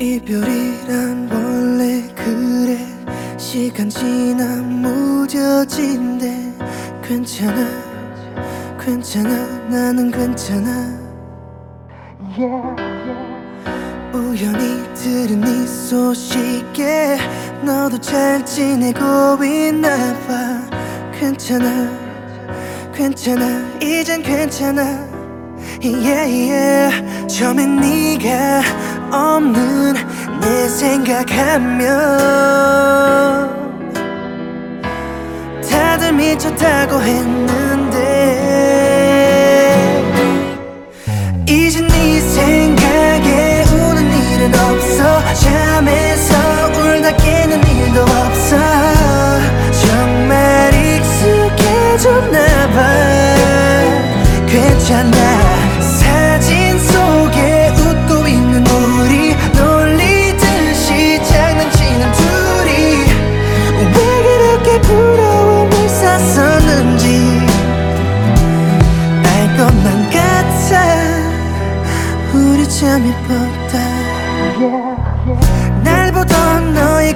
이별이란 원래 그래. 시간 지나 무뎌진데 괜찮아 괜찮아 나는 괜찮아. 우연히 들은 이 소식에 너도 잘 지내고 있나 봐. 괜찮아 괜찮아 이젠 괜찮아. Yeah, yeah. 처음엔 네가 없는 내 생각하면 다들 미쳤다고 했는데. 잠이 뻗다 yeah, yeah. 날 보던 너의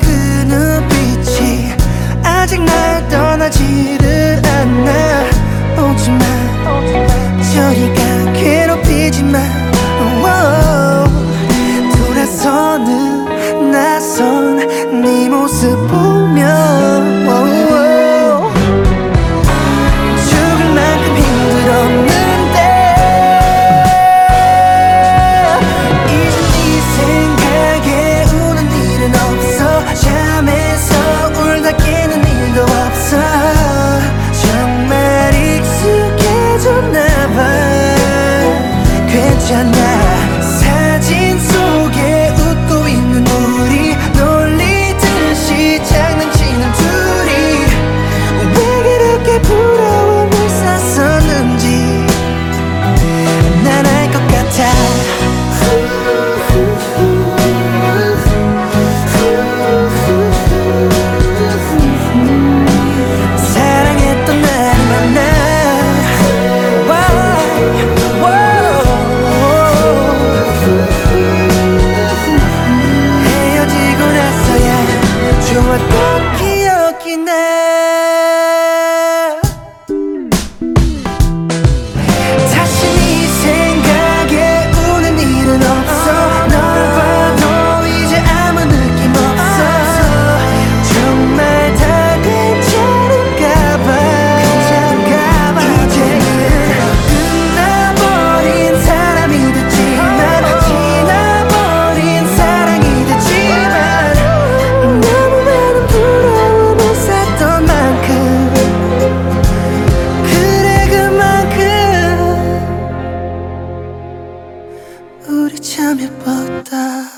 우리 참 예뻤다.